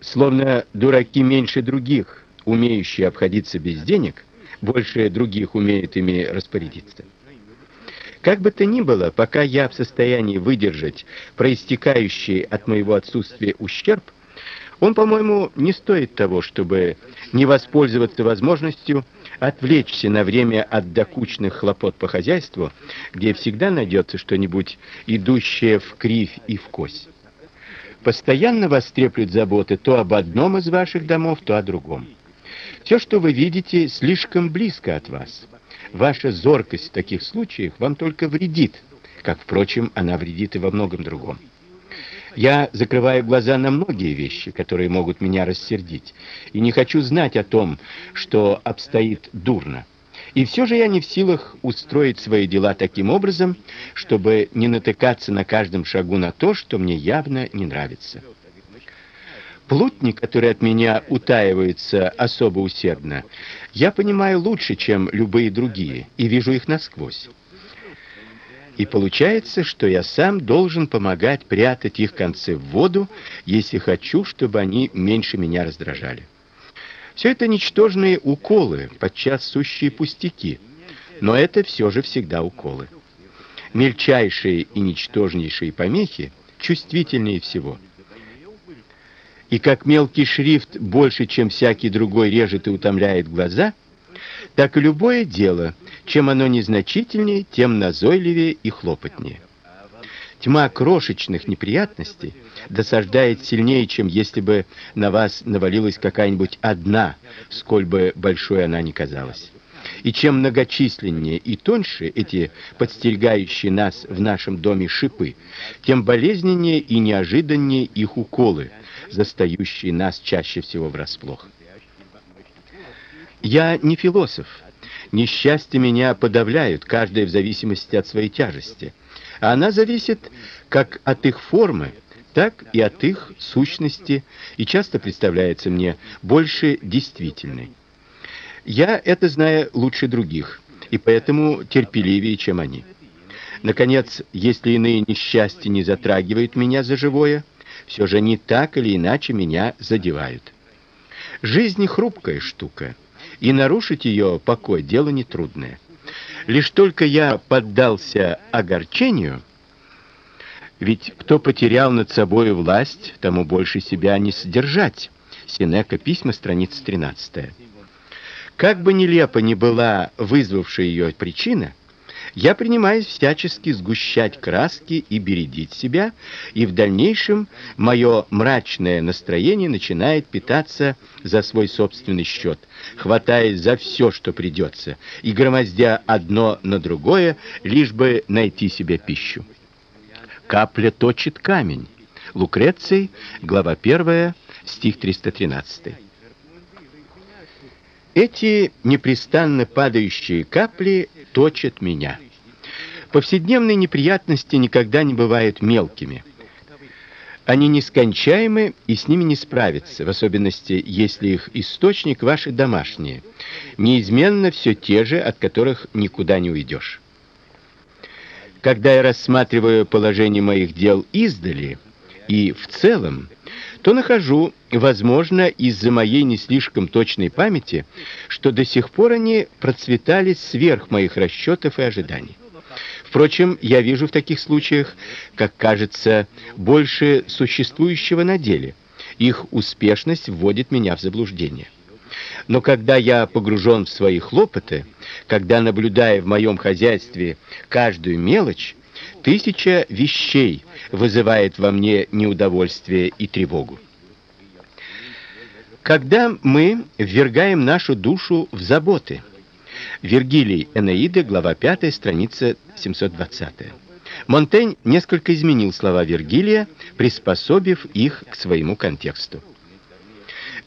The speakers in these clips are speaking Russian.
словно дураки меньше других, умеющие обходиться без денег, больше других умеют ими распорядиться. Как бы то ни было, пока я в состоянии выдержать проистекающий от моего отсутствия ущерб, он, по-моему, не стоит того, чтобы не воспользоваться возможностью отвлечься на время от докучных хлопот по хозяйству, где всегда найдется что-нибудь идущее в кривь и в кость. Постоянно вас треплют заботы то об одном из ваших домов, то о другом. Все, что вы видите, слишком близко от вас. Ваша зоркость в таких случаях вам только вредит, как, впрочем, она вредит и во многом другом. Я закрываю глаза на многие вещи, которые могут меня рассердить, и не хочу знать о том, что обстоит дурно. И все же я не в силах устроить свои дела таким образом, чтобы не натыкаться на каждом шагу на то, что мне явно не нравится. Плутник, который от меня утаивается особо усердно, я понимаю лучше, чем любые другие, и вижу их насквозь. И получается, что я сам должен помогать прятать их концы в воду, если хочу, чтобы они меньше меня раздражали. Все это ничтожные уколы, подчас сущие пустяки, но это все же всегда уколы. Мельчайшие и ничтожнейшие помехи чувствительнее всего. И как мелкий шрифт больше, чем всякий другой режет и утомляет глаза, так и любое дело, чем оно незначительнее, тем назойливее и хлопотнее. Тьма крошечных неприятностей досаждает сильнее, чем если бы на вас навалилась какая-нибудь одна, сколь бы большой она ни казалась. И чем многочисленнее и тоньше эти подстерегающие нас в нашем доме шипы, тем болезненнее и неожиданнее их уколы, застающие нас чаще всего врасплох. Я не философ. Несчастья меня подавляют, каждое в зависимости от своей тяжести. Она зависит как от их формы, так и от их сущности, и часто представляется мне больше действительной. Я это знаю лучше других, и поэтому терпеливее, чем они. Наконец, если иные несчастья не затрагивают меня за живое, все же не так или иначе меня задевают. Жизнь хрупкая штука, и нарушить ее покой дело нетрудное. Лишь только я поддался огорчению, ведь кто потерял над собой власть, тому больше себя не сдержать. Сенека, письма, страница 13. Как бы нелепо ни была вызвавшая ее причина, я принимаюсь всячески сгущать краски и бередить себя, и в дальнейшем мое мрачное настроение начинает питаться за свой собственный счет, хватаясь за все, что придется, и громоздя одно на другое, лишь бы найти себе пищу. Капля точит камень. Лукреций, глава 1, стих 313. Эти непрестанно падающие капли точат меня. Повседневные неприятности никогда не бывают мелкими. Они нескончаемы, и с ними не справиться, в особенности, если их источник ваши домашние. Неизменно все те же, от которых никуда не уйдешь. Когда я рассматриваю положение моих дел издали и в целом, то нахожу, возможно, из-за моей не слишком точной памяти, что до сих пор они процветали сверх моих расчетов и ожиданий. Впрочем, я вижу в таких случаях, как кажется, больше существующего на деле. Их успешность вводит меня в заблуждение. Но когда я погружен в свои хлопоты, когда наблюдаю в моем хозяйстве каждую мелочь, тысяча вещей вызывает во мне неудовольствие и тревогу. Когда мы ввергаем нашу душу в заботы. Вергилий Энеида, глава 5, страница 720. Монтень несколько изменил слова Вергилия, приспособив их к своему контексту.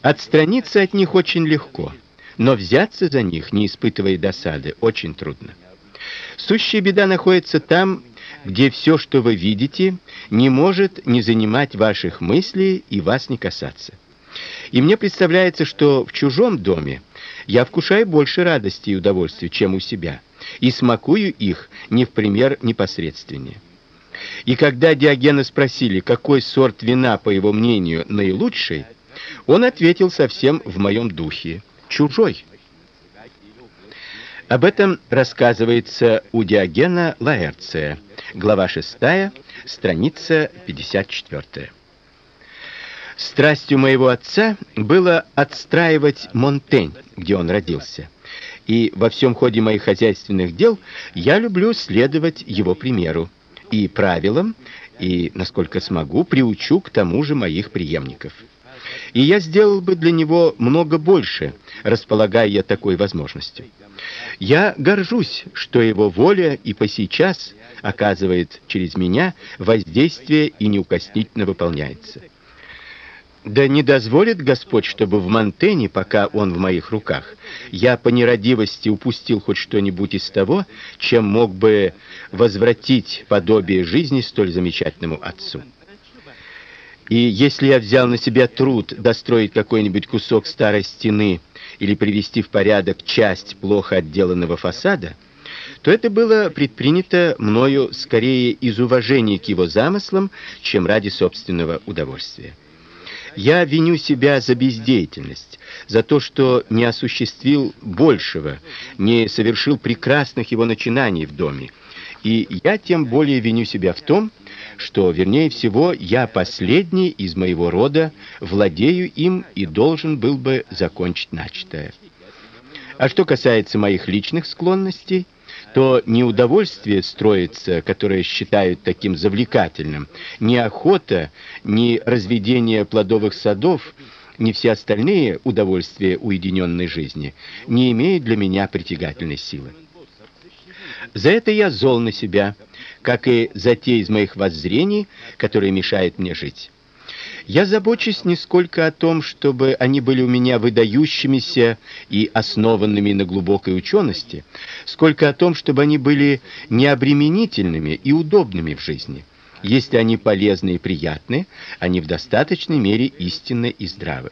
Отстраниться от них очень легко, но взяться за них, не испытывая досады, очень трудно. Сущая беда находится там, где все, что вы видите, не может не занимать ваших мыслей и вас не касаться. И мне представляется, что в чужом доме я вкушаю больше радости и удовольствия, чем у себя, и смакую их не в пример непосредственнее. И когда Диогена спросили, какой сорт вина, по его мнению, наилучший, Он ответил совсем в моем духе: "Чужой". Об этом рассказывается у Диогена Лаэрция, глава 6, страница 54. Страстью моего отца было отстраивать Монтень, где он родился. И во всем ходе моих хозяйственных дел я люблю следовать его примеру и правилам, и, насколько смогу, приучу к тому же моих преемников. И я сделал бы для него много больше, располагая я такой возможностью. Я горжусь, что его воля и по сейчас оказывает через меня воздействие и неукоснительно выполняется. Да не дозволит Господь, чтобы в Монтене, пока он в моих руках, я по нерадивости упустил хоть что-нибудь из того, чем мог бы возвратить подобие жизни столь замечательному отцу. И если я взял на себя труд достроить какой-нибудь кусок старой стены или привести в порядок часть плохо отделанного фасада, то это было предпринято мною скорее из уважения к его замыслам, чем ради собственного удовольствия. Я виню себя за бездеятельность, за то, что не осуществил большего, не совершил прекрасных его начинаний в доме. И я тем более виню себя в том, что, вернее всего, я последний из моего рода, владею им и должен был бы закончить начатое. А что касается моих личных склонностей, то ни удовольствие строиться, которое считают таким завлекательным, ни охота, ни разведение плодовых садов, ни все остальные удовольствия уединенной жизни не имеют для меня притягательной силы. За это я зол на себя, как и за те из моих воззрений, которые мешают мне жить. Я забочусь не сколько о том, чтобы они были у меня выдающимися и основанными на глубокой учености, сколько о том, чтобы они были необременительными и удобными в жизни. Если они полезны и приятны, они в достаточной мере истинны и здравы.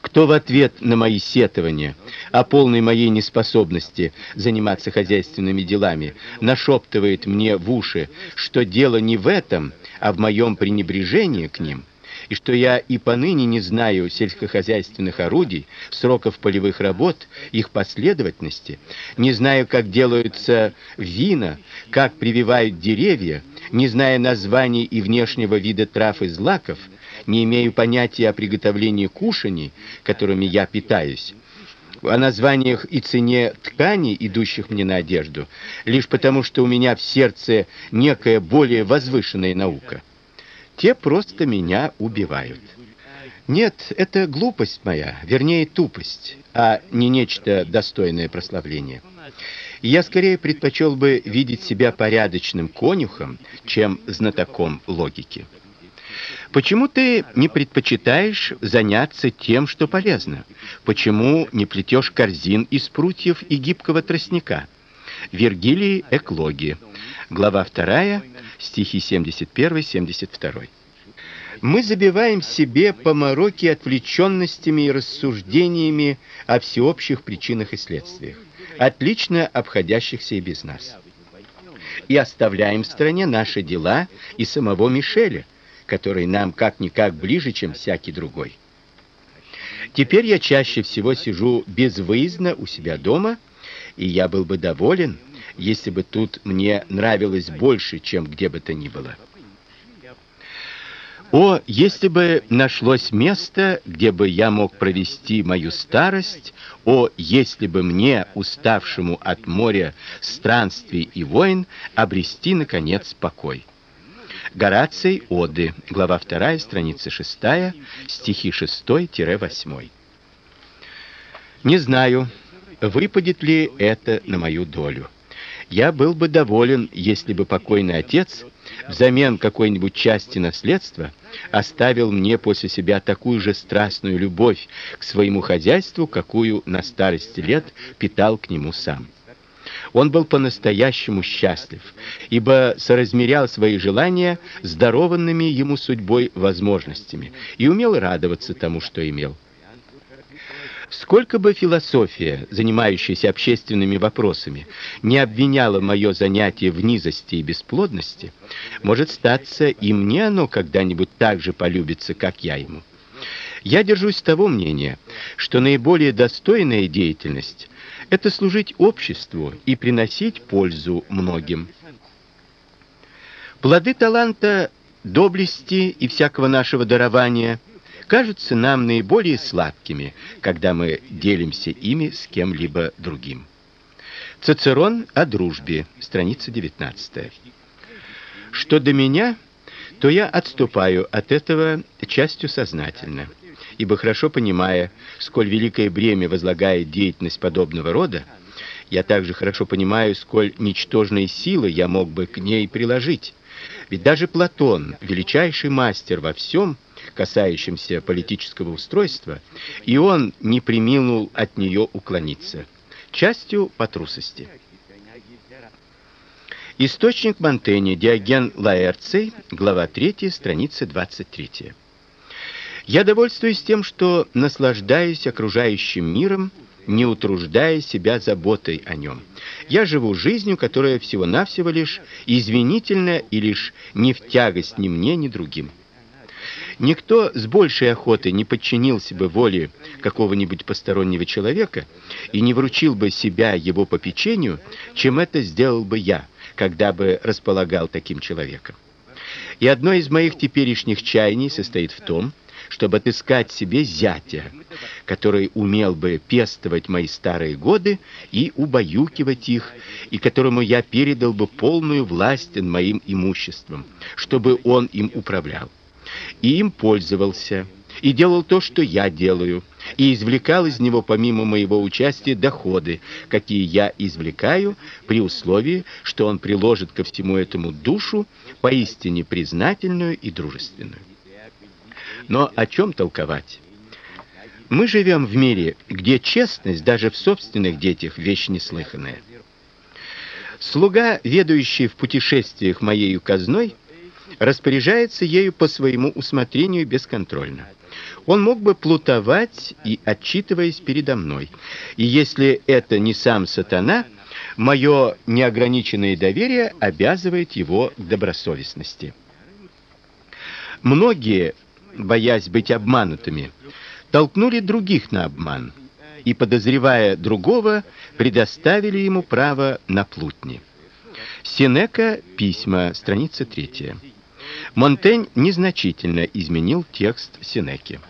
Кто в ответ на мои сетования о полной моей неспособности заниматься хозяйственными делами нашептывает мне в уши, что дело не в этом, а в моем пренебрежении к ним, и что я и поныне не знаю сельскохозяйственных орудий, сроков полевых работ, их последовательности, не знаю, как делаются вина, как прививают деревья, не зная названий и внешнего вида трав и злаков, не имею понятия о приготовлении кушаний, которыми я питаюсь, о названиях и цене тканей, идущих мне на одежду, лишь потому, что у меня в сердце некая более возвышенная наука. Те просто меня убивают. Нет, это глупость моя, вернее, тупость, а не нечто достойное прославления. Я скорее предпочел бы видеть себя порядочным конюхом, чем знатоком логики. Почему ты не предпочитаешь заняться тем, что полезно? Почему не плетешь корзин из прутьев и гибкого тростника? Вергилий Эклоги. Глава 2, стихи 71-72. Мы забиваем себе помороки отвлеченностями и рассуждениями о всеобщих причинах и следствиях, отлично обходящихся и без нас. И оставляем в стороне наши дела и самого Мишеля, который нам как-никак ближе, чем всякий другой. Теперь я чаще всего сижу безвыездно у себя дома, и я был бы доволен, если бы тут мне нравилось больше, чем где бы то ни было. О, если бы нашлось место, где бы я мог провести мою старость, о, если бы мне, уставшему от моря странствий и войн, обрести наконец покой. Гораций Оды, глава 2, страница 6, стихи 6-8. Не знаю, выпадет ли это на мою долю. Я был бы доволен, если бы покойный отец взамен какой-нибудь части наследства оставил мне после себя такую же страстную любовь к своему хозяйству, какую на старости лет питал к нему сам. Он был по-настоящему счастлив, ибо соразмерял свои желания с дарованными ему судьбой возможностями и умел радоваться тому, что имел. Сколько бы философия, занимающаяся общественными вопросами, не обвиняла мое занятие в низости и бесплодности, может статься и мне оно когда-нибудь так же полюбится, как я ему. Я держусь того мнения, что наиболее достойная деятельность это служить обществу и приносить пользу многим. Плоды таланта, доблести и всякого нашего дарования кажутся нам наиболее сладкими, когда мы делимся ими с кем-либо другим. Цицерон о дружбе, страница 19. Что до меня, то я отступаю от этого частью сознательно, ибо хорошо понимая, сколь великое бремя возлагает деятельность подобного рода, я также хорошо понимаю, сколь ничтожные силы я мог бы к ней приложить. Ведь даже Платон, величайший мастер во всем, касающемся политического устройства, и он не преминул от нее уклониться, частью по трусости. Источник Монтэни, Диоген Лаэрций, глава 3, страница 23. Я довольствуюсь тем, что наслаждаюсь окружающим миром, не утруждая себя заботой о нем. Я живу жизнью, которая всего-навсего лишь извинительна и лишь не в тягость ни мне, ни другим. Никто с большей охотой не подчинился бы воле какого-нибудь постороннего человека и не вручил бы себя его попечению, чем это сделал бы я, когда бы располагал таким человеком. И одно из моих теперешних чаяний состоит в том, чтобы отыскать себе зятя, который умел бы пестовать мои старые годы и убаюкивать их, и которому я передал бы полную власть над моим имуществом, чтобы он им управлял. И им пользовался, и делал то, что я делаю, и извлекал из него помимо моего участия доходы, какие я извлекаю при условии, что он приложит ко всему этому душу поистине признательную и дружественную. Но о чем толковать? Мы живем в мире, где честность даже в собственных детях вещь неслыханная. Слуга, ведущий в путешествиях моей казной, распоряжается ею по своему усмотрению бесконтрольно. Он мог бы плутовать и отчитываясь передо мной. И если это не сам сатана, мое неограниченное доверие обязывает его к добросовестности. Многие боясь быть обманутыми, толкнули других на обман и, подозревая другого, предоставили ему право на плутни. Сенека, письма, страница 3. Монтень незначительно изменил текст Сенеки.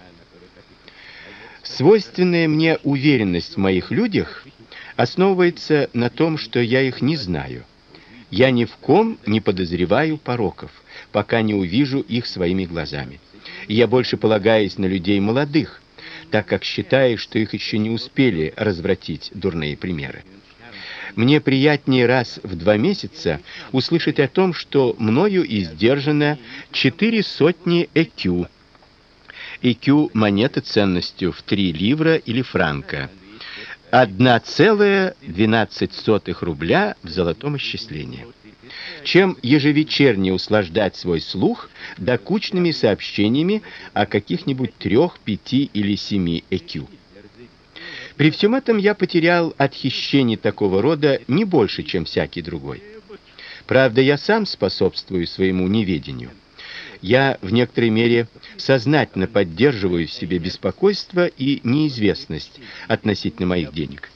Свойственная мне уверенность в моих людях основывается на том, что я их не знаю. Я ни в ком не подозреваю пороков, пока не увижу их своими глазами я больше полагаюсь на людей молодых, так как считаю, что их еще не успели развратить дурные примеры. Мне приятнее раз в два месяца услышать о том, что мною издержано четыре сотни ЭКЮ. ЭКЮ монета ценностью в 3 ливра или франка. 1,12 рубля в золотом исчислении чем ежевечерне услаждать свой слух докучными сообщениями о каких-нибудь трех, пяти или семи ЭКЮ. При всем этом я потерял от хищений такого рода не больше, чем всякий другой. Правда, я сам способствую своему неведению. Я в некоторой мере сознательно поддерживаю в себе беспокойство и неизвестность относительно моих денег.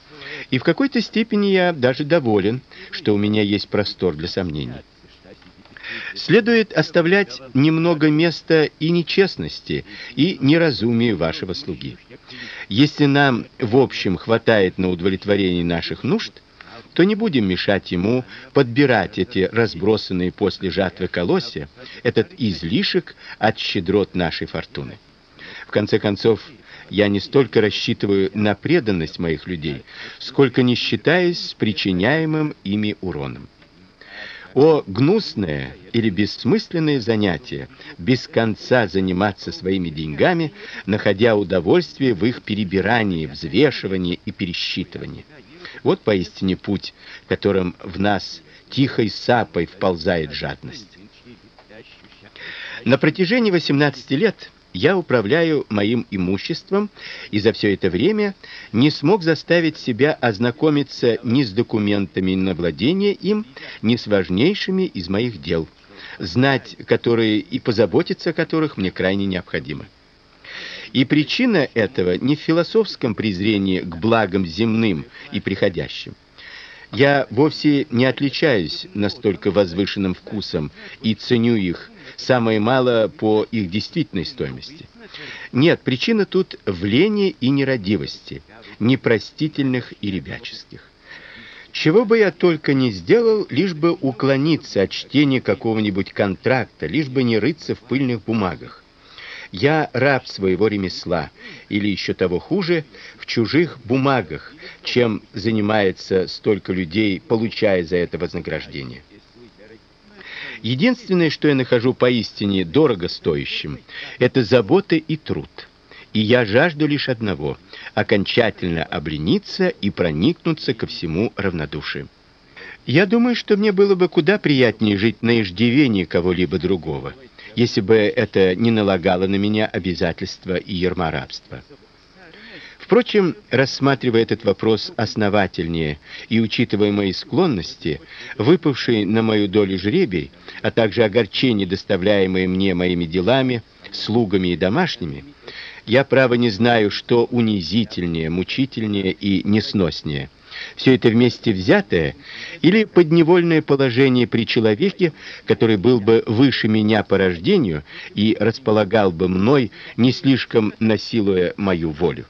И в какой-то степени я даже доволен, что у меня есть простор для сомнений. Следует оставлять немного места и нечестности, и неразумию вашего слуги. Если нам в общем хватает на удовлетворение наших нужд, то не будем мешать ему подбирать эти разбросанные после жатвы колосья, этот излишек от щедрот нашей фортуны. В конце концов, я не столько рассчитываю на преданность моих людей, сколько не считаюсь с причиняемым ими уроном. О гнусное или бессмысленное занятие без конца заниматься своими деньгами, находя удовольствие в их перебирании, взвешивании и пересчитывании. Вот поистине путь, которым в нас тихой сапой вползает жадность. На протяжении 18 лет я управляю моим имуществом и за все это время не смог заставить себя ознакомиться ни с документами на владение им, ни с важнейшими из моих дел, знать которые и позаботиться о которых мне крайне необходимо. И причина этого не в философском презрении к благам земным и приходящим. Я вовсе не отличаюсь настолько возвышенным вкусом и ценю их самое мало по их действительной стоимости. Нет, причина тут в лени и нерадивости, непростительных и ребяческих. Чего бы я только не сделал, лишь бы уклониться от чтения какого-нибудь контракта, лишь бы не рыться в пыльных бумагах. Я раб своего ремесла, или еще того хуже, в чужих бумагах, чем занимается столько людей, получая за это вознаграждение. Единственное, что я нахожу поистине дорого стоящим это забота и труд. И я жажду лишь одного окончательно облениться и проникнуться ко всему равнодушием. Я думаю, что мне было бы куда приятнее жить на иждивении кого-либо другого, если бы это не налагало на меня обязательства и ярма рабства. Впрочем, рассматривая этот вопрос основательнее и учитывая мои склонности, выпавший на мою долю жребий, а также огорчения, доставляемые мне моими делами, слугами и домашними, я право не знаю, что унизительнее, мучительнее и несноснее. Все это вместе взятое или подневольное положение при человеке, который был бы выше меня по рождению и располагал бы мной, не слишком насилуя мою волю.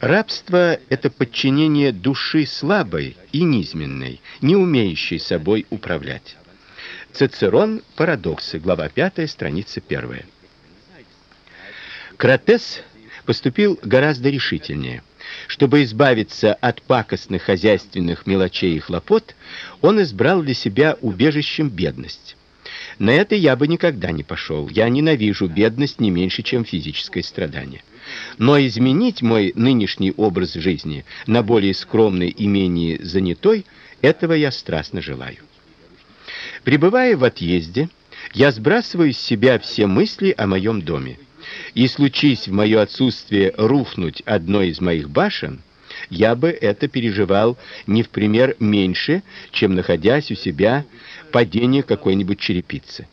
Рабство это подчинение души слабой и низменной, не умеющей собой управлять. Цицерон Парадоксы, глава 5, страница 1. Кратес поступил гораздо решительнее. Чтобы избавиться от пакостных хозяйственных мелочей и хлопот, он избрал для себя убежищем бедность. На это я бы никогда не пошел. Я ненавижу бедность не меньше, чем физическое страдание. Но изменить мой нынешний образ жизни на более скромный и менее занятой, этого я страстно желаю. Пребывая в отъезде, я сбрасываю с себя все мысли о моем доме. И случись в мое отсутствие рухнуть одной из моих башен, я бы это переживал не в пример меньше, чем находясь у себя падение какой-нибудь черепицы.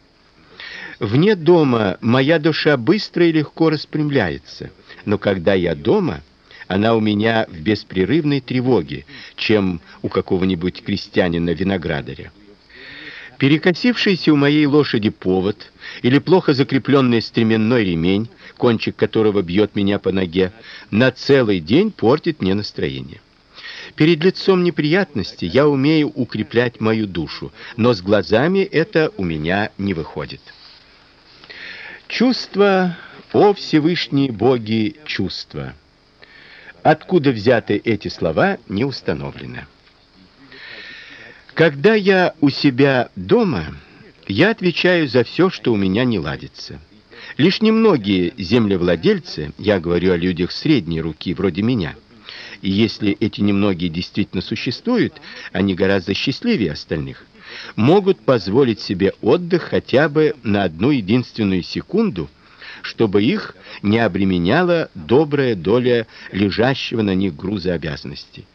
Вне дома моя душа быстро и легко распрямляется, но когда я дома, она у меня в беспрерывной тревоге, чем у какого-нибудь крестьянина-виноградаря. Перекосившийся у моей лошади повод или плохо закрепленный стременной ремень, кончик которого бьет меня по ноге, на целый день портит мне настроение. Перед лицом неприятности я умею укреплять мою душу, но с глазами это у меня не выходит. Чувства, о Всевышние боги, чувства. Откуда взяты эти слова, не установлено. Когда я у себя дома, я отвечаю за все, что у меня не ладится. Лишь немногие землевладельцы, я говорю о людях средней руки, вроде меня, и если эти немногие действительно существуют, они гораздо счастливее остальных, могут позволить себе отдых хотя бы на одну единственную секунду, чтобы их не обременяла добрая доля лежащего на них груза обязанностей.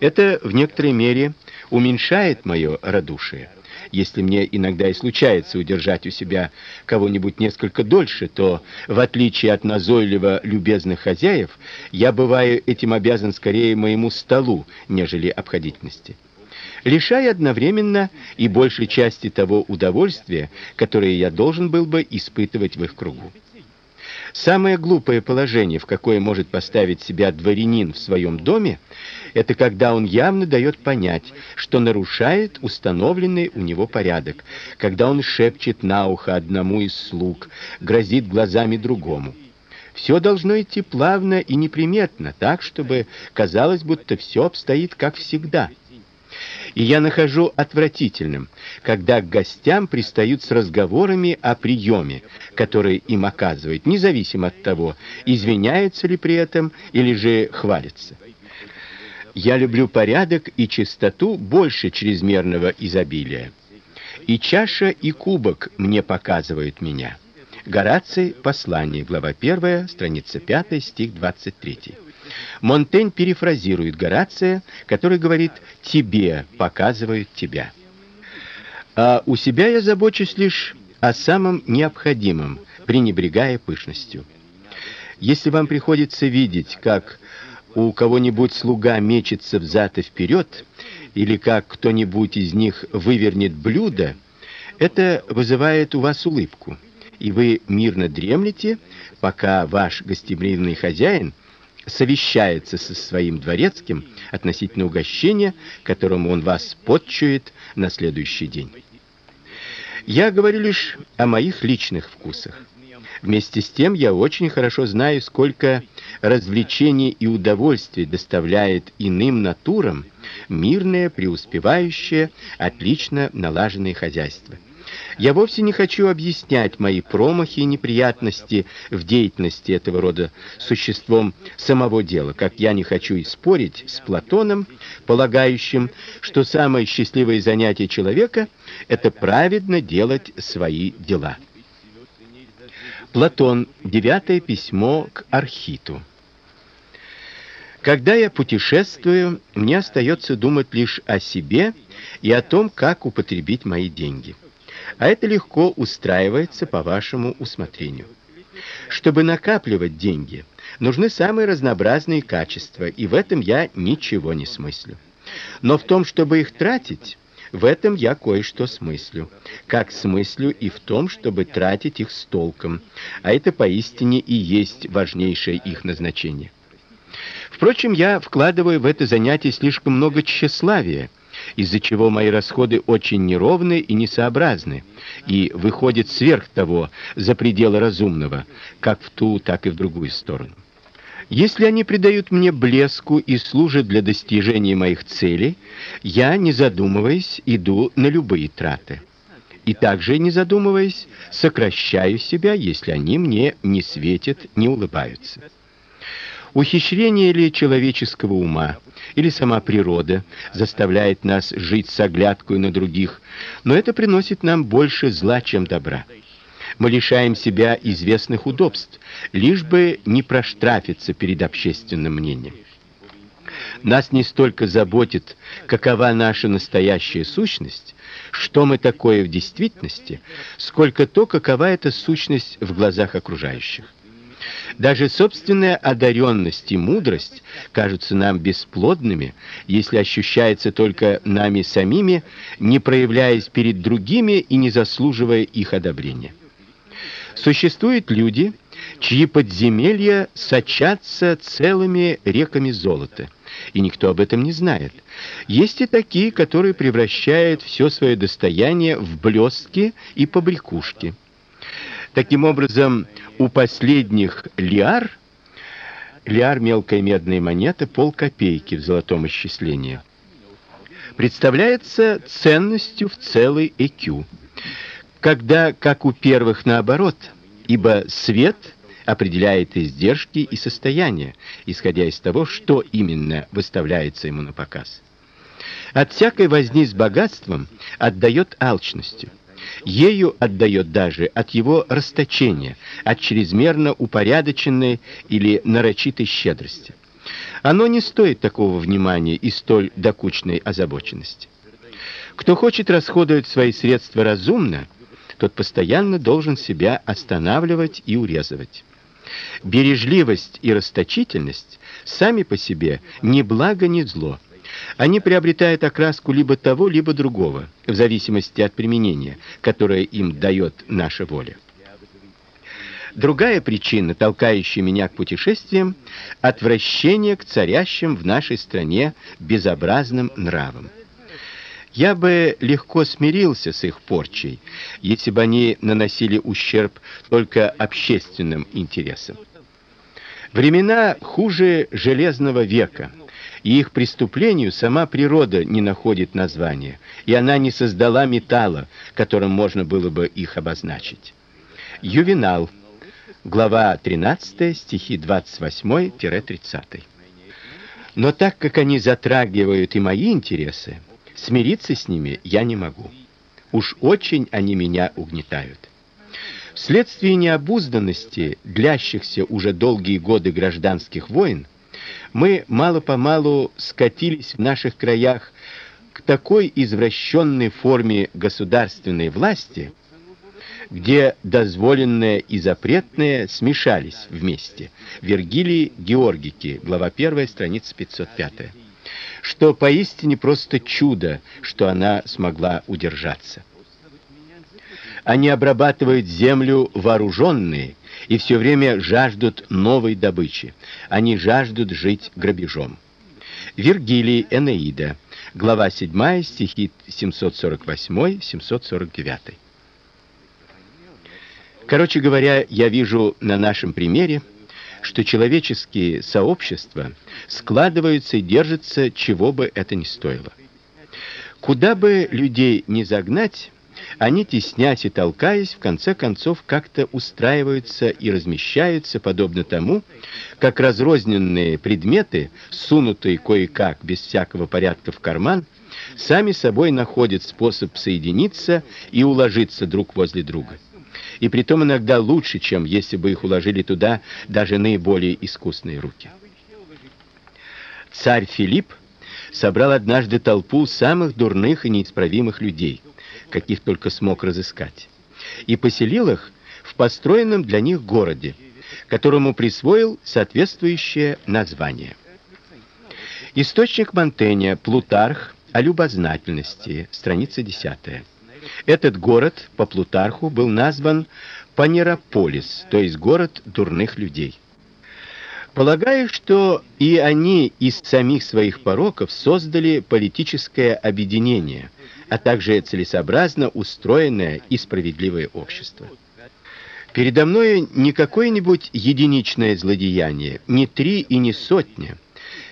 Это в некоторой мере уменьшает мое радушие. Если мне иногда и случается удержать у себя кого-нибудь несколько дольше, то в отличие от назойливо любезных хозяев, я бываю этим обязан скорее моему столу, нежели обходительности. Лишая одновременно и большей части того удовольствия, которое я должен был бы испытывать в их кругу. Самое глупое положение, в какое может поставить себя дворянин в своем доме, это когда он явно дает понять, что нарушает установленный у него порядок, когда он шепчет на ухо одному из слуг, грозит глазами другому. Все должно идти плавно и неприметно, так чтобы казалось, будто все обстоит как всегда. И я нахожу отвратительным, когда к гостям пристают с разговорами о приеме, который им оказывают, независимо от того, извиняются ли при этом или же хвалятся. Я люблю порядок и чистоту больше чрезмерного изобилия. И чаша, и кубок мне показывают меня. Гораций, Послание, глава 1, страница 5, стих 23. Монтень перефразирует Горация, который говорит: "Тебе показывают тебя". А у себя я забочусь лишь о самом необходимом, пренебрегая пышностью. Если вам приходится видеть, как у кого-нибудь слуга мечется взад и вперед, или как кто-нибудь из них вывернет блюдо, это вызывает у вас улыбку, и вы мирно дремлете, пока ваш гостеприимный хозяин совещается со своим дворецким относительно угощения, которым он вас подчует на следующий день. Я говорю лишь о моих личных вкусах. Вместе с тем я очень хорошо знаю, сколько развлечений и удовольствий доставляет иным натурам мирное, преуспевающее, отлично налаженное хозяйство. Я вовсе не хочу объяснять мои промахи и неприятности в деятельности этого рода существом самого дела, как я не хочу и спорить с Платоном, полагающим, что самое счастливое занятие человека это праведно делать свои дела. Платон. Девятое письмо к Архиту. Когда я путешествую, мне остается думать лишь о себе и о том, как употребить мои деньги. А это легко устраивается по вашему усмотрению. Чтобы накапливать деньги, нужны самые разнообразные качества, и в этом я ничего не смыслю. Но в том, чтобы их тратить, в этом я кое-что смыслю. Как смыслю и в том, чтобы тратить их с толком. А это поистине и есть важнейшее их назначение. Впрочем, я вкладываю в это занятие слишком много тщеславия, из-за чего мои расходы очень неровны и несообразны, и выходят сверх того, за пределы разумного, как в ту, так и в другую сторону. Если они придают мне блеску и служат для достижения моих целей, я, не задумываясь, иду на любые траты. И также, не задумываясь, сокращаю себя, если они мне не светят, не улыбаются. Ухищрение ли человеческого ума или сама природа заставляет нас жить с оглядкой на других, но это приносит нам больше зла, чем добра. Мы лишаем себя известных удобств, лишь бы не проштрафиться перед общественным мнением. Нас не столько заботит, какова наша настоящая сущность, что мы такое в действительности, сколько то, какова эта сущность в глазах окружающих. Даже собственная одаренность и мудрость кажутся нам бесплодными, если ощущается только нами самими, не проявляясь перед другими и не заслуживая их одобрения. Существуют люди, чьи подземелья сочатся целыми реками золота, и никто об этом не знает. Есть и такие, которые превращают все свое достояние в блестки и побрякушки. Таким образом, у последних лиар лиар мелкая медная монета полкопейки в золотом исчислении представляется ценностью в целый ЭКЮ. Когда, как у первых наоборот, ибо свет определяет издержки и состояние, исходя из того, что именно выставляется ему на показ. От всякой возни с богатством отдает алчностью. Ею отдает даже от его расточения, от чрезмерно упорядоченной или нарочитой щедрости. Оно не стоит такого внимания и столь докучной озабоченности. Кто хочет расходовать свои средства разумно, тот постоянно должен себя останавливать и урезывать. Бережливость и расточительность сами по себе ни благо, ни зло. Они приобретают окраску либо того, либо другого, в зависимости от применения, которое им дает наша воля. Другая причина, толкающая меня к путешествиям отвращение к царящим в нашей стране безобразным нравам. Я бы легко смирился с их порчей, если бы они наносили ущерб только общественным интересам. Времена хуже железного века, и их преступлению сама природа не находит названия, и она не создала металла, которым можно было бы их обозначить. Ювенал, глава 13, стихи 28-30. Но так как они затрагивают и мои интересы, Смириться с ними я не могу. Уж очень они меня угнетают. Вследствие необузданности, длящихся уже долгие годы гражданских войн, мы мало-помалу скатились в наших краях к такой извращенной форме государственной власти, где дозволенное и запретное смешались вместе. Вергилий Георгики, глава 1, страница 505. Что поистине просто чудо, что она смогла удержаться. Они обрабатывают землю вооруженные и все время жаждут новой добычи. Они жаждут жить грабежом. Вергилий Энеида, глава 7, стихи 748-749. Короче говоря, я вижу на нашем примере, что человеческие сообщества складываются и держатся, чего бы это ни стоило. Куда бы людей ни загнать, они, теснясь и толкаясь, в конце концов как-то устраиваются и размещаются, подобно тому, как разрозненные предметы, сунутые кое-как без всякого порядка в карман, сами собой находят способ соединиться и уложиться друг возле друга. И притом иногда лучше, чем если бы их уложили туда даже наиболее искусные руки. Царь Филипп собрал однажды толпу самых дурных и неисправимых людей – каких только смог разыскать, и поселил их в построенном для них городе, которому присвоил соответствующее название. Источник Монтэня, Плутарх о любознательности, страница 10. Этот город по Плутарху был назван Панерополис, то есть город дурных людей. Полагаю, что и они из самих своих пороков создали политическое объединение, а также целесообразно устроенное и справедливое общество. Передо мной не какое-нибудь единичное злодеяние, не три и не сотня.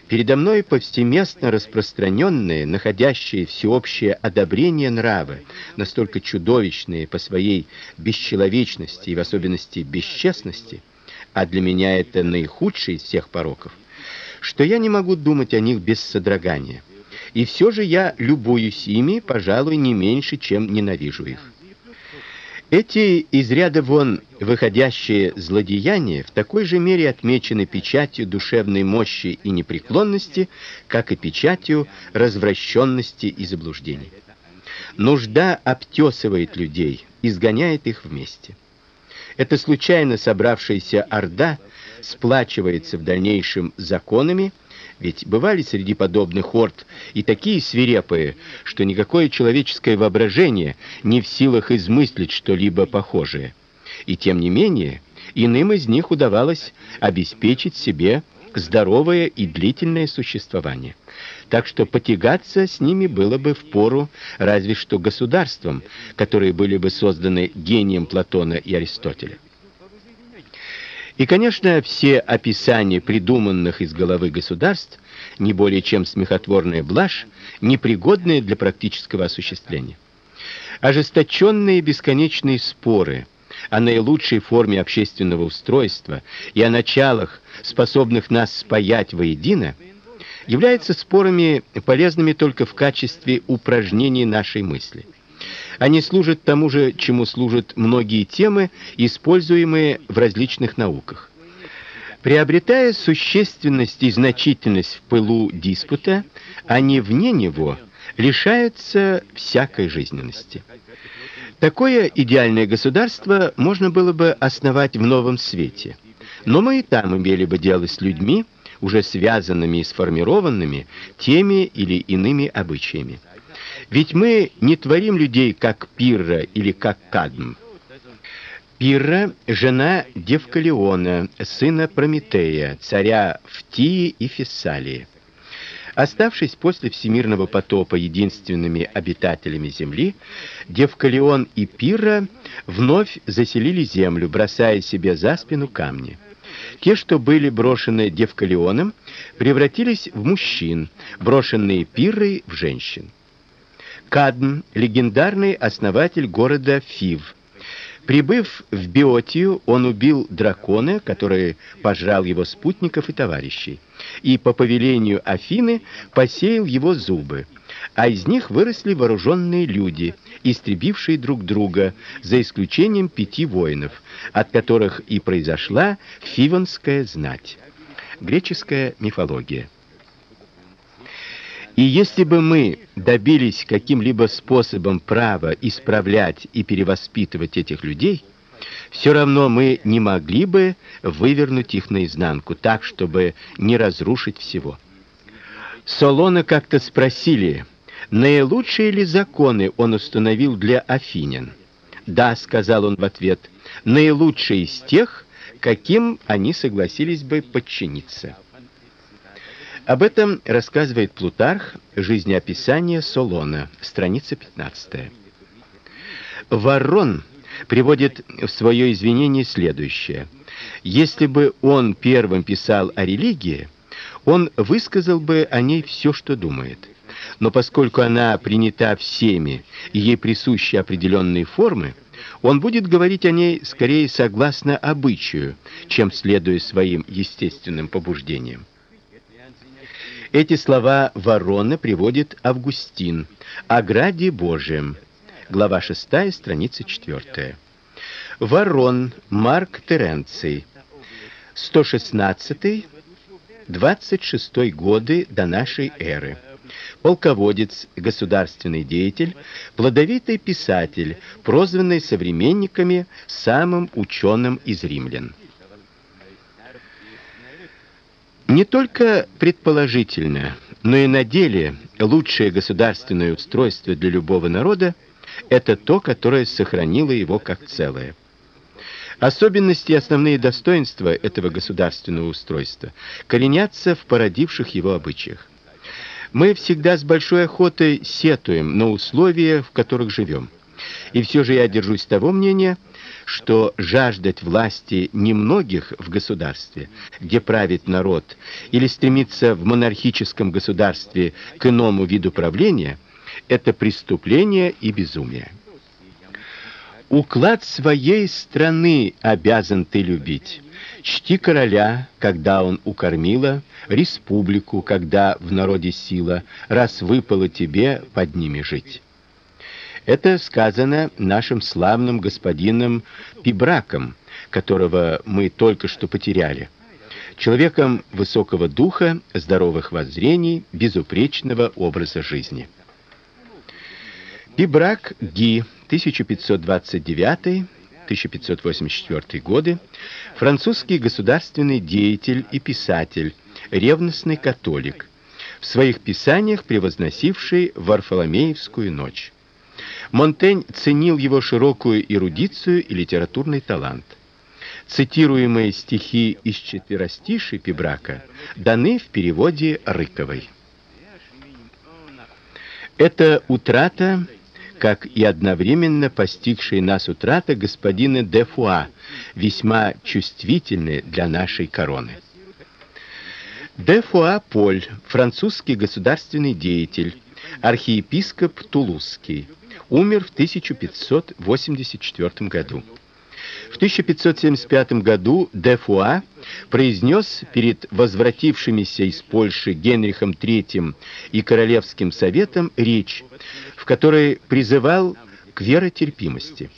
Передо мной повсеместно распространенные, находящие всеобщее одобрение нравы, настолько чудовищные по своей бесчеловечности и в особенности бесчестности, а для меня это наихудший из всех пороков, что я не могу думать о них без содрогания. И все же я любуюсь ими, пожалуй, не меньше, чем ненавижу их. Эти из ряда вон выходящие злодеяния в такой же мере отмечены печатью душевной мощи и непреклонности, как и печатью развращенности и заблуждений. Нужда обтесывает людей, изгоняет их вместе. Эта случайно собравшаяся орда сплачивается в дальнейшем законами, ведь бывали среди подобных орд и такие свирепые, что никакое человеческое воображение не в силах измыслить что-либо похожее. И тем не менее, иным из них удавалось обеспечить себе здоровое и длительное существование. Так что потягаться с ними было бы впору разве что государствам, которые были бы созданы гением Платона и Аристотеля. И, конечно, все описания придуманных из головы государств не более чем смехотворная блажь, непригодная для практического осуществления. Ожесточенные бесконечные споры о наилучшей форме общественного устройства и о началах, способных нас спаять воедино, являются спорами полезными только в качестве упражнений нашей мысли. Они служат тому же, чему служат многие темы, используемые в различных науках. Приобретая существенность и значительность в пылу диспута, они вне него лишаются всякой жизненности. Такое идеальное государство можно было бы основать в новом свете. Но мы и там имели бы дело с людьми, уже связанными и сформированными теми или иными обычаями. Ведь мы не творим людей как Пирра или как Кадм. Пирра жена Девкалиона, сына Прометея, царя Фтии и Фессалии. Оставшись после всемирного потопа единственными обитателями земли, Девкалион и Пирра вновь заселили землю, бросая себе за спину камни. Те, что были брошены Девкалионом, превратились в мужчин, брошенные Пиррой в женщин. Кадм, легендарный основатель города Фив. Прибыв в Биотию, он убил дракона, который пожрал его спутников и товарищей, и по повелению Афины посеял его зубы, а из них выросли вооруженные люди, истребившие друг друга, за исключением пяти воинов, от которых и произошла фиванская знать. Греческая мифология. И если бы мы добились каким-либо способом права исправлять и перевоспитывать этих людей, все равно мы не могли бы вывернуть их наизнанку так, чтобы не разрушить всего. Солона как-то спросили, наилучшие ли законы он установил для афинян. "Да", сказал он в ответ. "Наилучшие из тех, каким они согласились бы подчиниться". Об этом рассказывает Плутарх, жизнеописание Солона, страница 15. Ворон приводит в свое извинение следующее: если бы он первым писал о религии, он высказал бы о ней все, что думает. Но поскольку она принята всеми и ей присущи определенные формы, он будет говорить о ней скорее согласно обычаю, чем следуя своим естественным побуждениям. Эти слова Ворона приводит Августин о граде Божьем. Глава 6, страница 4. Ворон Марк Теренций 116 26 годы до нашей эры. Полководец, государственный деятель, плодовитый писатель, прозванный современниками самым ученым из римлян. Не только предположительно, но и на деле лучшее государственное устройство для любого народа это то, которое сохранило его как целое. Особенности и основные достоинства этого государственного устройства коренятся в породивших его обычаях. Мы всегда с большой охотой сетуем на условия, в которых живем. И все же я держусь того мнения, что жаждать власти немногих в государстве, где правит народ, или стремиться в монархическом государстве к иному виду правления это преступление и безумие. Уклад своей страны обязан ты любить. Чти короля, когда он укормила, республику, когда в народе сила, раз выпало тебе под ними жить. Это сказано нашим славным господином Пибраком, которого мы только что потеряли. Человеком высокого духа, здоровых воззрений, безупречного образа жизни. Пибрак Ги 1529-1584 годы, французский государственный деятель и писатель, ревностный католик, в своих писаниях превозносивший Варфоломеевскую ночь. Монтень ценил его широкую эрудицию и литературный талант. Цитируемые стихи из четверостишей Пибрака даны в переводе Рыковой. Это утрата, как и одновременно постигшая нас утрата господина де Фуа, весьма чувствительная для нашей короны. Де Фуа Поль, французский государственный деятель, архиепископ Тулузский умер в 1584 году. В 1575 году де Фуа произнес перед возвратившимися из Польши Генрихом III и королевским советом речь, в которой призывал к веротерпимости.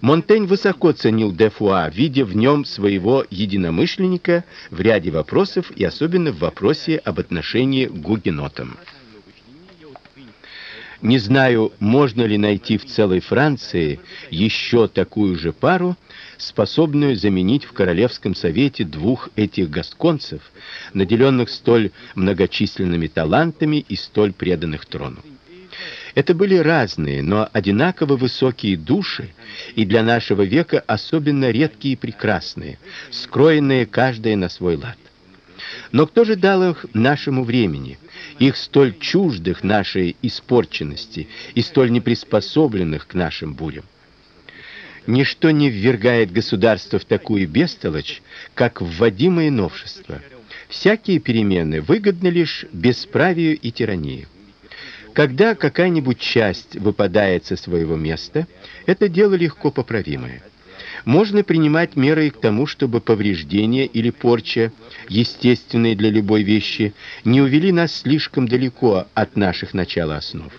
Монтень высоко ценил де Фуа, видя в нем своего единомышленника в ряде вопросов и особенно в вопросе об отношении к гугенотам. Не знаю, можно ли найти в целой Франции еще такую же пару, способную заменить в королевском совете двух этих гасконцев, наделенных столь многочисленными талантами и столь преданных трону. Это были разные, но одинаково высокие души, и для нашего века особенно редкие и прекрасные, скроенные каждая на свой лад. Но кто же дал их нашему времени, их столь чуждых нашей испорченности и столь неприспособленных к нашим бурям? Ничто не ввергает государство в такую бестолочь, как вводимые новшества. Всякие перемены выгодны лишь бесправию и тирании. Когда какая-нибудь часть выпадает со своего места, это дело легко поправимое можно принимать меры к тому, чтобы повреждения или порча, естественные для любой вещи, не увели нас слишком далеко от наших начала основ.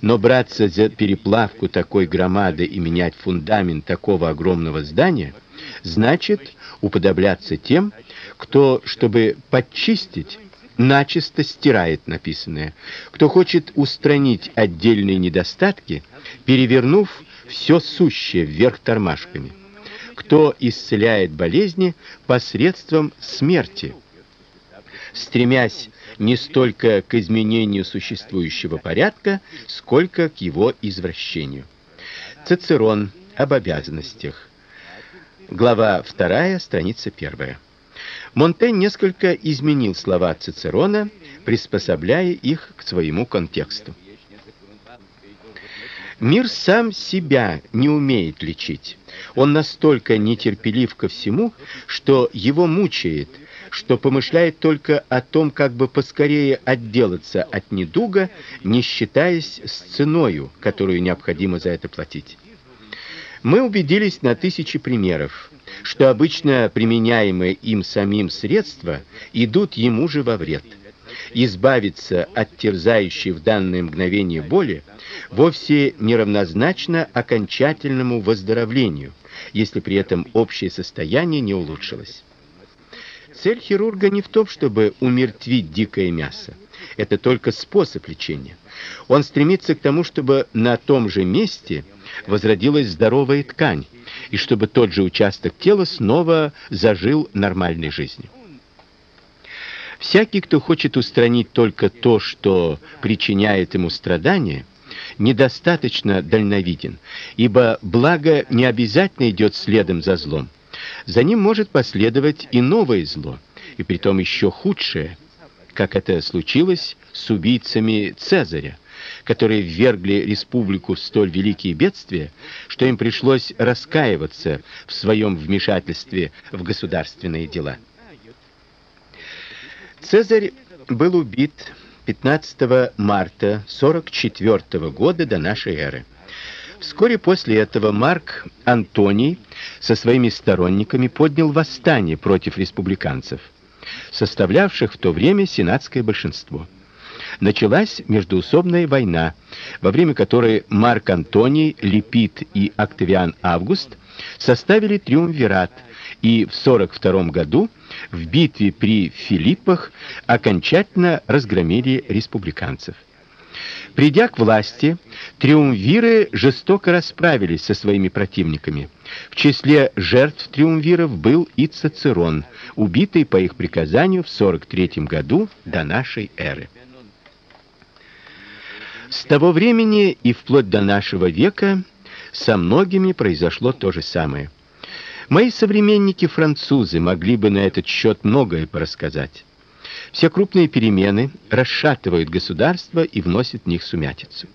Но браться за переплавку такой громады и менять фундамент такого огромного здания значит уподобляться тем, кто, чтобы подчистить, начисто стирает написанное. Кто хочет устранить отдельные недостатки, перевернув все сущее вверх тормашками. Кто исцеляет болезни посредством смерти, стремясь не столько к изменению существующего порядка, сколько к его извращению. Цицерон об обязанностях. Глава 2, страница 1. Монтень несколько изменил слова Цицерона, приспособляя их к своему контексту. Мир сам себя не умеет лечить. Он настолько нетерпелив ко всему, что его мучает, что помышляет только о том, как бы поскорее отделаться от недуга, не считаясь с ценою, которую необходимо за это платить. Мы убедились на тысячи примеров, что обычно применяемые им самим средства идут ему же во вред. Избавиться от терзающей в данное мгновение боли вовсе не равнозначно окончательному выздоровлению, если при этом общее состояние не улучшилось. Цель хирурга не в том, чтобы умертвить дикое мясо. Это только способ лечения. Он стремится к тому, чтобы на том же месте возродилась здоровая ткань, и чтобы тот же участок тела снова зажил нормальной жизнью. Всякий, кто хочет устранить только то, что причиняет ему страдания, недостаточно дальновиден, ибо благо не обязательно идет следом за злом. За ним может последовать и новое зло, и притом еще худшее, как это случилось с убийцами Цезаря которые ввергли республику в столь великие бедствия, что им пришлось раскаиваться в своем вмешательстве в государственные дела. Цезарь был убит 15 марта 44 года до нашей эры. Вскоре после этого Марк Антоний со своими сторонниками поднял восстание против республиканцев, составлявших в то время сенатское большинство началась междоусобная война, во время которой Марк Антоний, Липид и Октавиан Август составили триумвират и в 42 году в битве при Филиппах окончательно разгромили республиканцев. Придя к власти, триумвиры жестоко расправились со своими противниками. В числе жертв триумвиров был и Цицерон, убитый по их приказанию в 43 году до нашей эры. С того времени и вплоть до нашего века со многими произошло то же самое. Мои современники французы могли бы на этот счет многое порассказать. Все крупные перемены расшатывают государство и вносят в них сумятицу.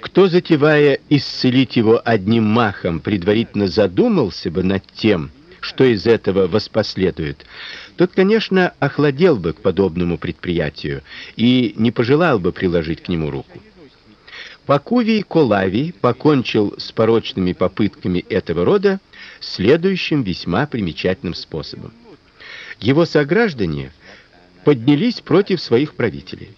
Кто затевая исцелить его одним махом, предварительно задумался бы над тем, что из этого воспоследует, тот, конечно, охладел бы к подобному предприятию и не пожелал бы приложить к нему руку. Пакувий Колавий покончил с порочными попытками этого рода следующим весьма примечательным способом. Его сограждане поднялись против своих правителей.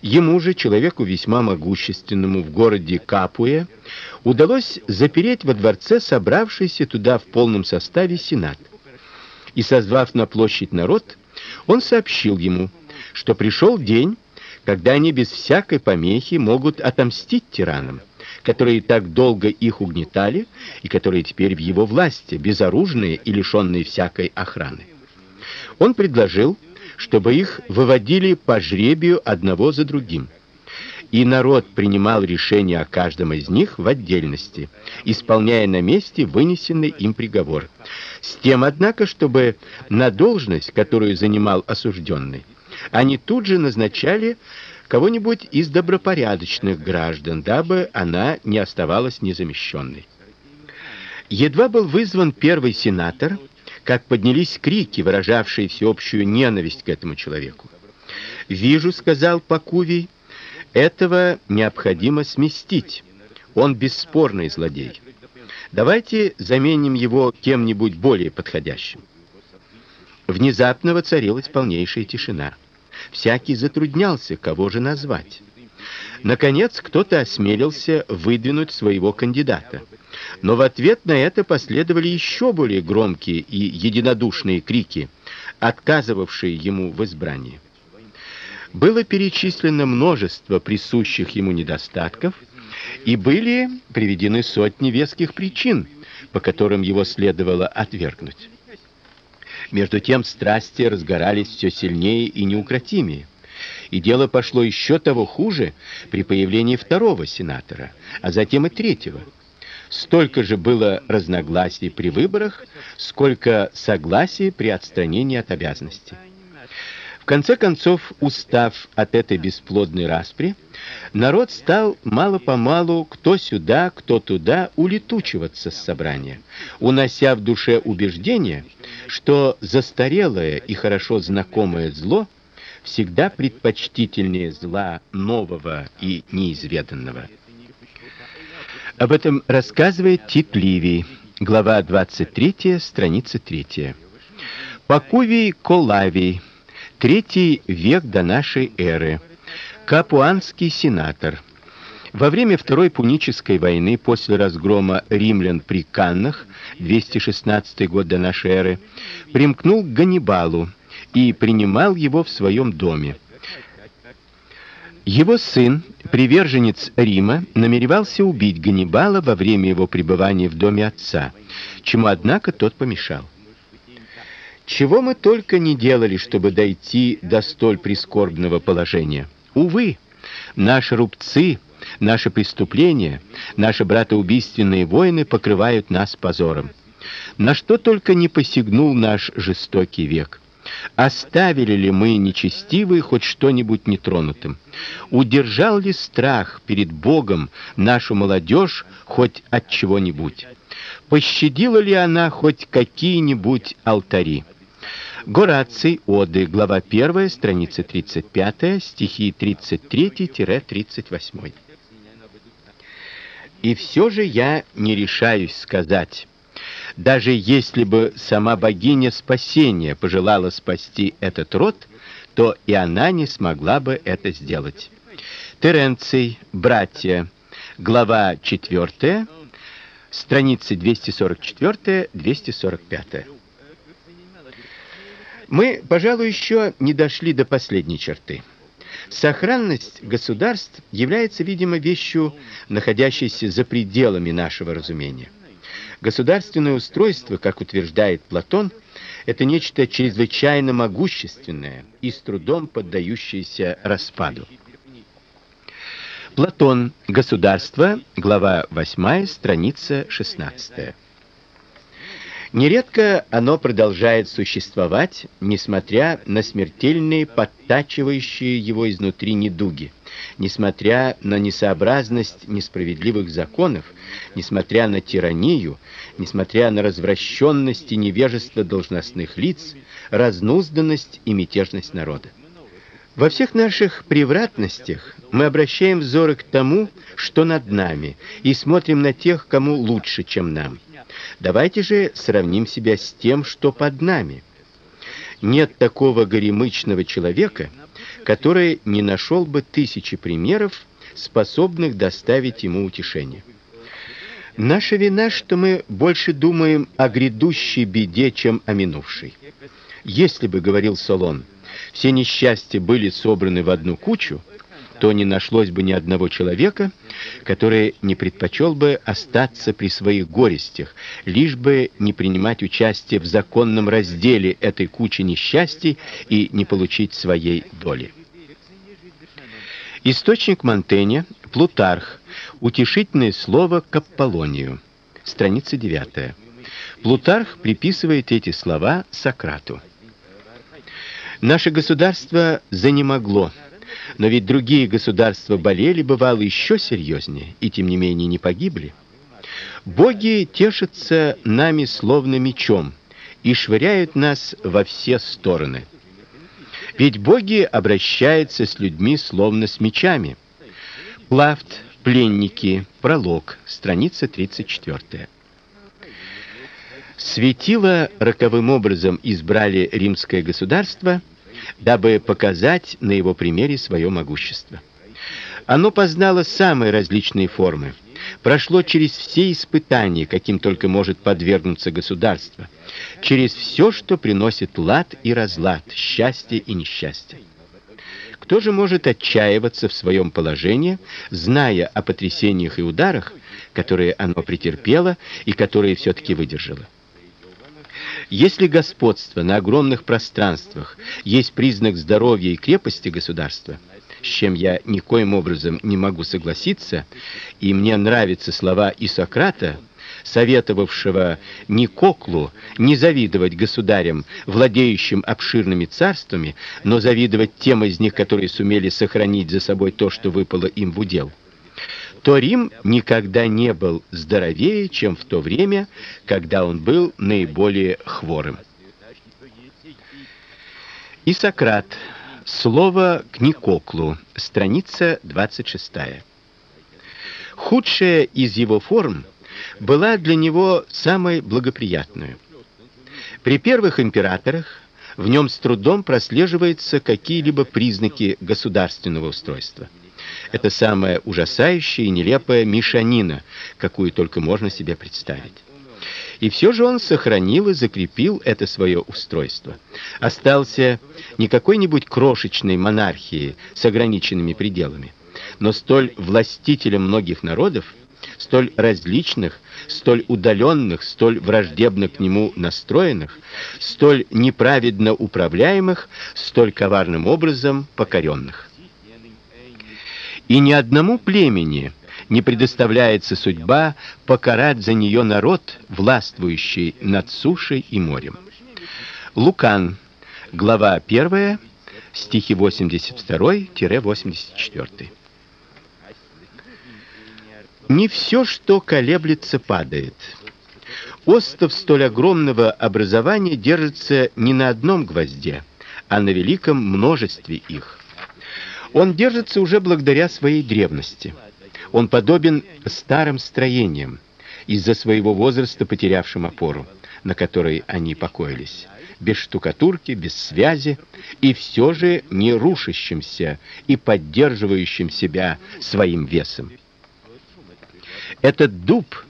Ему же, человеку весьма могущественному в городе Капуе, удалось запереть во дворце собравшийся туда в полном составе сенат и созвав на площадь народ, он сообщил ему, что пришел день, когда они без всякой помехи могут отомстить тиранам, которые так долго их угнетали и которые теперь в его власти, безоружные и лишенные всякой охраны. Он предложил, чтобы их выводили по жребию одного за другим и народ принимал решение о каждом из них в отдельности, исполняя на месте вынесенный им приговор, с тем однако, чтобы на должность, которую занимал осужденный, они тут же назначали кого-нибудь из добропорядочных граждан, дабы она не оставалась незамещенной. Едва был вызван первый сенатор, как поднялись крики, выражавшие всеобщую ненависть к этому человеку. "Вижу", сказал Пакувий, этого необходимо сместить. Он бесспорный злодей. Давайте заменим его кем-нибудь более подходящим. Внезапно воцарилась полнейшая тишина. Всякий затруднялся, кого же назвать. Наконец, кто-то осмелился выдвинуть своего кандидата. Но в ответ на это последовали еще более громкие и единодушные крики, отказывавшие ему в избрании. было перечислено множество присущих ему недостатков, и были приведены сотни веских причин, по которым его следовало отвергнуть. Между тем страсти разгорались все сильнее и неукротимее. И дело пошло еще того хуже при появлении второго сенатора, а затем и третьего. Столько же было разногласий при выборах, сколько согласий при отстранении от обязанностей конце концов, устав от этой бесплодной распри, народ стал мало-помалу кто сюда, кто туда улетучиваться с собрания, унося в душе убеждение, что застарелое и хорошо знакомое зло всегда предпочтительнее зла нового и неизведанного. Об этом рассказывает Тит Ливий, глава 23, страница 3. Пакувий Колавий Третий век до нашей эры. Капуанский сенатор. Во время Второй Пунической войны, после разгрома римлян при Каннах, 216 год до нашей эры, примкнул к Ганнибалу и принимал его в своем доме. Его сын, приверженец Рима, намеревался убить Ганнибала во время его пребывания в доме отца, чему однако тот помешал. Чего мы только не делали, чтобы дойти до столь прискорбного положения. Увы, наши рубцы, наши преступления, наши братоубийственные войны покрывают нас позором. На что только не посягнул наш жестокий век. Оставили ли мы нечестивые хоть что-нибудь нетронутым? Удержал ли страх перед Богом нашу молодежь хоть от чего-нибудь? Пощадила ли она хоть какие-нибудь алтари? Гораций, Оды, глава 1, страница 35, стихи 33-38. И все же я не решаюсь сказать, даже если бы сама богиня спасения пожелала спасти этот род, то и она не смогла бы это сделать. Теренций, братья, глава 4, страницы 244-245. Мы, пожалуй, еще не дошли до последней черты. Сохранность государств является, видимо, вещью, находящейся за пределами нашего разумения. Государственное устройство, как утверждает Платон, это нечто чрезвычайно могущественное и с трудом поддающееся распаду. Платон. Государство. Глава 8, страница 16. Нередко оно продолжает существовать, несмотря на смертельные подтачивающие его изнутри недуги, несмотря на несообразность несправедливых законов, несмотря на тиранию, несмотря на развращенность и невежество должностных лиц, разнузданность и мятежность народа. Во всех наших превратностях мы обращаем взоры к тому, что над нами, и смотрим на тех, кому лучше, чем нам. Давайте же сравним себя с тем, что под нами. Нет такого горемычного человека, который не нашел бы тысячи примеров, способных доставить ему утешение. Наша вина, что мы больше думаем о грядущей беде, чем о минувшей. Если бы, говорил Солон, все несчастья были собраны в одну кучу, то не нашлось бы ни одного человека, который не предпочел бы остаться при своих горестях, лишь бы не принимать участие в законном разделе этой кучи несчастий и не получить своей доли. Источник Монтэня, Плутарх. Утешительное слово к Аполлонию. Страница 9. Плутарх приписывает эти слова Сократу. Наше государство занемогло но ведь другие государства болели, бывало, еще серьезнее, и тем не менее не погибли. Боги тешатся нами словно мечом и швыряют нас во все стороны. Ведь боги обращаются с людьми словно с мечами. Плафт, пленники, пролог, страница 34. Светило роковым образом избрали римское государство – дабы показать на его примере свое могущество. Оно познало самые различные формы, прошло через все испытания, каким только может подвергнуться государство, через все, что приносит лад и разлад, счастье и несчастье. Кто же может отчаиваться в своем положении, зная о потрясениях и ударах, которые оно претерпело и которые все таки выдержало? Если господство на огромных пространствах есть признак здоровья и крепости государства, с чем я никоим образом не могу согласиться, и мне нравятся слова и Сократа, советовавшего Никоклу не завидовать государям, владеющим обширными царствами, но завидовать тем из них, которые сумели сохранить за собой то, что выпало им в удел то Рим никогда не был здоровее, чем в то время, когда он был наиболее хворым. И Сократ. Слово к Никоклу. Страница 26. Худшая из его форм была для него самой благоприятной. При первых императорах в нем с трудом прослеживаются какие-либо признаки государственного устройства. Это самая ужасающая и нелепая мешанина, какую только можно себе представить. И все же он сохранил и закрепил это свое устройство. Остался не какой-нибудь крошечной монархией с ограниченными пределами, но столь властителем многих народов, столь различных, столь удаленных, столь враждебно к нему настроенных, столь неправедно управляемых, столь коварным образом покоренных. И ни одному племени не предоставляется судьба покарать за нее народ, властвующий над сушей и морем. Лукан, глава 1, стихи 82-84. Не все, что колеблется, падает. Остов столь огромного образования держится не на одном гвозде, а на великом множестве их. Он держится уже благодаря своей древности. Он подобен старым строениям, из-за своего возраста потерявшим опору, на которой они покоились, без штукатурки, без связи и все же не рушащимся и поддерживающим себя своим весом. Этот дуб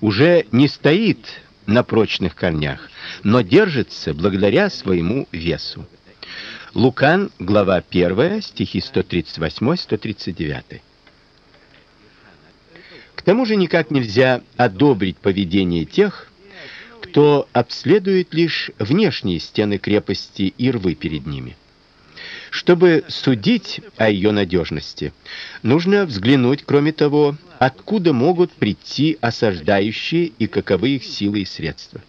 уже не стоит на прочных корнях, но держится благодаря своему весу. Лукан, глава 1, стихи 138-139. К тому же никак нельзя одобрить поведение тех, кто обследует лишь внешние стены крепости и рвы перед ними. Чтобы судить о ее надежности, нужно взглянуть, кроме того, откуда могут прийти осаждающие и каковы их силы и средства.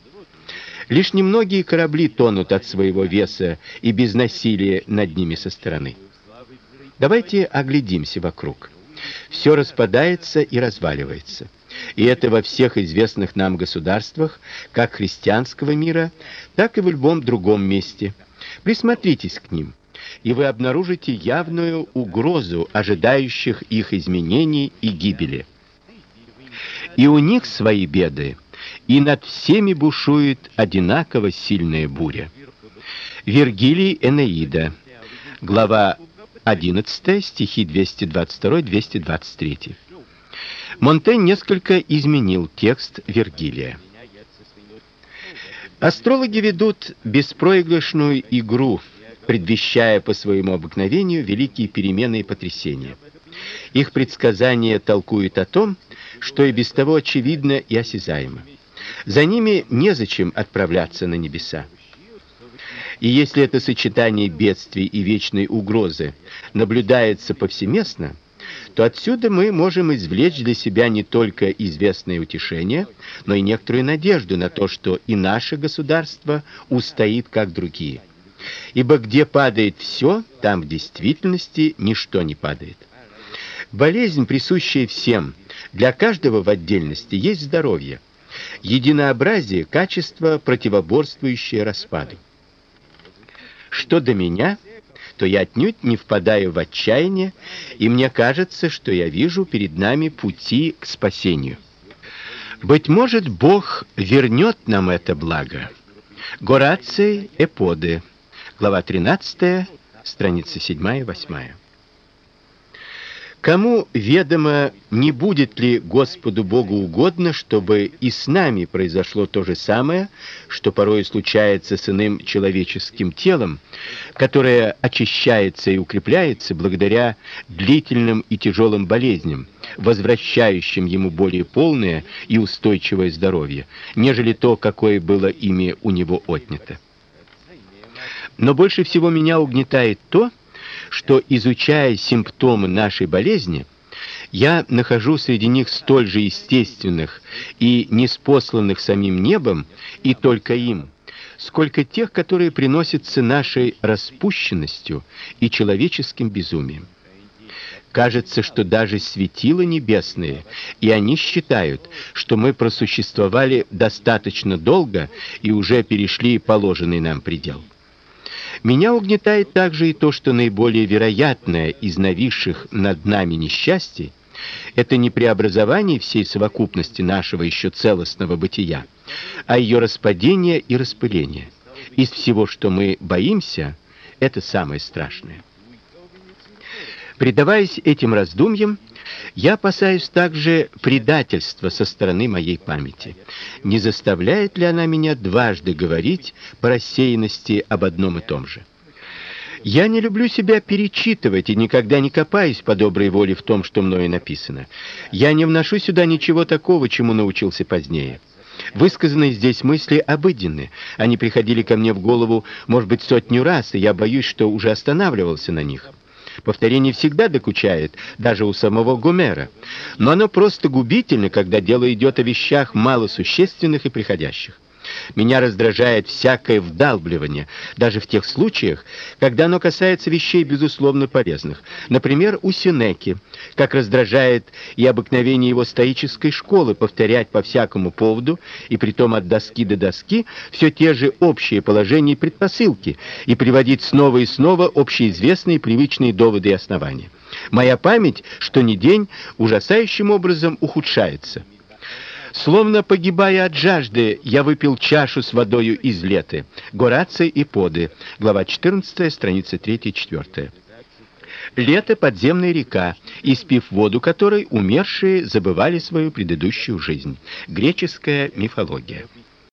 Лишь немногие корабли тонут от своего веса и без насилия над ними со стороны. Давайте оглядимся вокруг. Все распадается и разваливается. И это во всех известных нам государствах, как христианского мира, так и в любом другом месте. Присмотритесь к ним и вы обнаружите явную угрозу ожидающих их изменений и гибели. И у них свои беды, и над всеми бушует одинаково сильная буря. Вергилий Энеида, глава 11, стихи 222-223. Монтень несколько изменил текст Вергилия. Астрологи ведут беспроигрышную игру предвещая по своему обыкновению великие перемены и потрясения. Их предсказания толкуют о том, что и без того очевидно и осязаемо. За ними незачем отправляться на небеса. И если это сочетание бедствий и вечной угрозы наблюдается повсеместно, то отсюда мы можем извлечь для себя не только известное утешение, но и некоторую надежду на то, что и наше государство устоит как другие. Ибо где падает все, там в действительности ничто не падает. Болезнь, присущая всем, для каждого в отдельности есть здоровье. Единообразие качество, противоборствующее распаду. Что до меня, то я отнюдь не впадаю в отчаяние, и мне кажется, что я вижу перед нами пути к спасению. Быть может, Бог вернет нам это благо. Гораций Эподы глава 13, страницы 7 и 8. Кому ведомо, не будет ли Господу Богу угодно, чтобы и с нами произошло то же самое, что порой случается с иным человеческим телом, которое очищается и укрепляется благодаря длительным и тяжелым болезням, возвращающим ему более полное и устойчивое здоровье, нежели то, какое было ими у него отнято. Но больше всего меня угнетает то, что изучая симптомы нашей болезни, я нахожу среди них столь же естественных и неспосланных самим небом и только им, сколько тех, которые приносятся нашей распущенностью и человеческим безумием. Кажется, что даже светила небесные, и они считают, что мы просуществовали достаточно долго и уже перешли положенный нам предел. Меня угнетает также и то, что наиболее вероятное из нависших над нами несчастий это не преобразование всей совокупности нашего еще целостного бытия, а ее распадение и распыление. Из всего, что мы боимся, это самое страшное. Предаваясь этим раздумьям, я опасаюсь также предательства со стороны моей памяти. Не заставляет ли она меня дважды говорить по рассеянности об одном и том же? Я не люблю себя перечитывать и никогда не копаюсь по доброй воле в том, что мною написано. Я не вношу сюда ничего такого, чему научился позднее. Высказанные здесь мысли обыденны. Они приходили ко мне в голову, может быть, сотню раз, и я боюсь, что уже останавливался на них. Повторение всегда докучает, даже у самого Гомера. Но оно просто губительно, когда дело идет о вещах малосущественных и приходящих. Меня раздражает всякое вдалбливание, даже в тех случаях, когда оно касается вещей безусловно полезных. Например, у Сенеки, как раздражает и обыкновение его стоической школы повторять по всякому поводу и притом от доски до доски все те же общие положения и предпосылки и приводить снова и снова общеизвестные привычные доводы и основания. Моя память, что ни день, ужасающим образом ухудшается. Словно погибая от жажды, я выпил чашу с водою из леты. Гораций и поды. Глава 14, страница 3-4. Лето подземная река, испив воду которой умершие забывали свою предыдущую жизнь. Греческая мифология.